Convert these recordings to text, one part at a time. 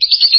Thank you.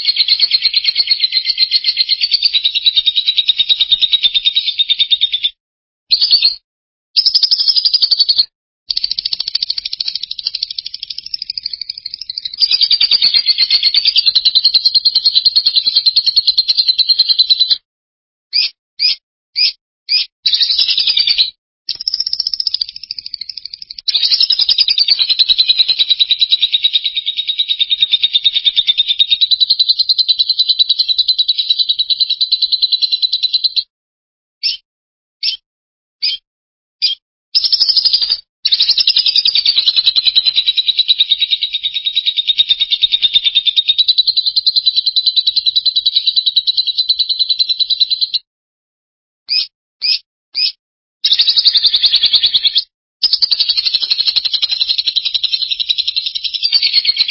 Thank you.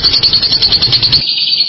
フフフフ。